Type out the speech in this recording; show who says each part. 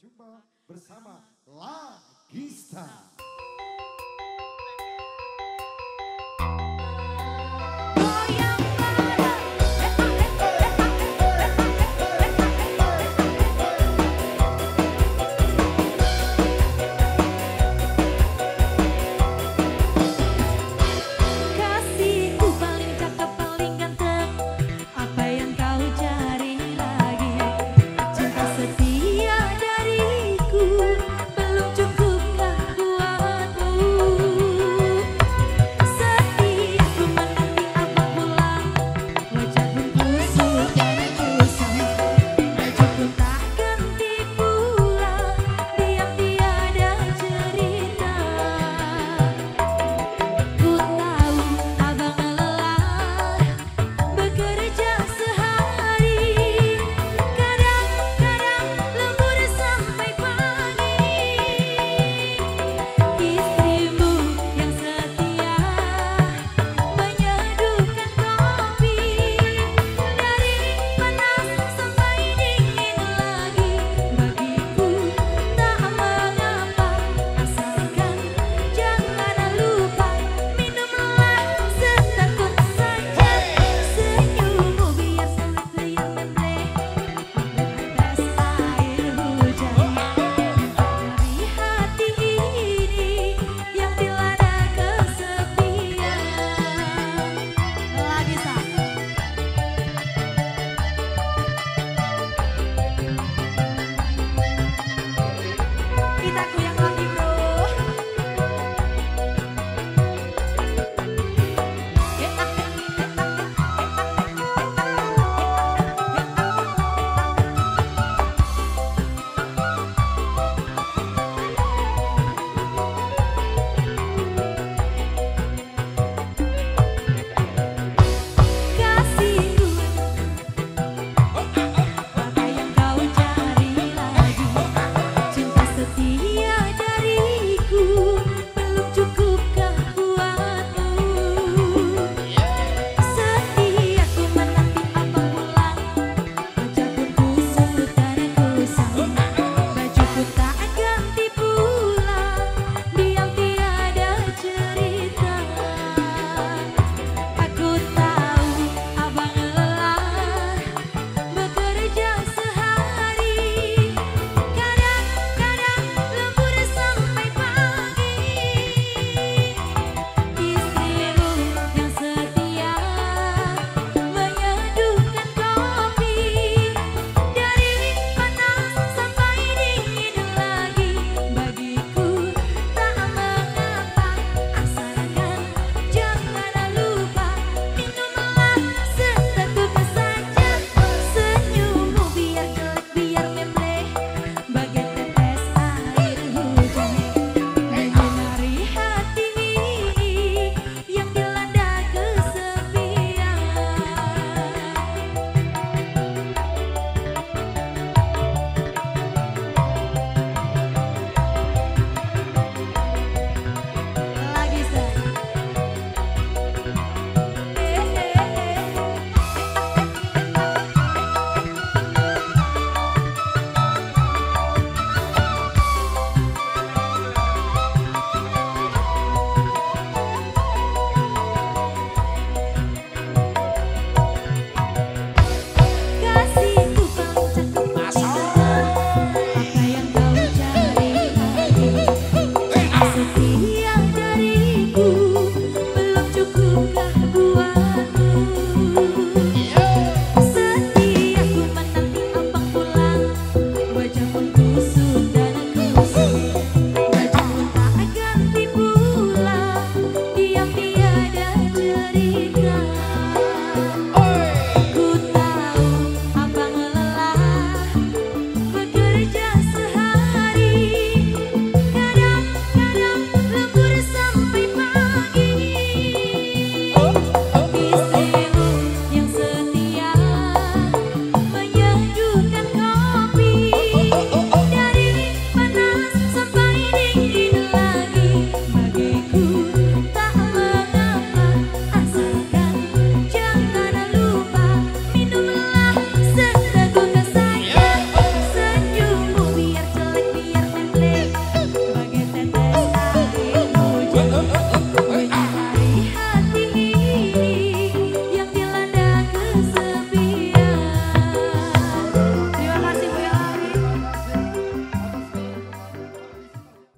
Speaker 1: jumpa bersama Lagista.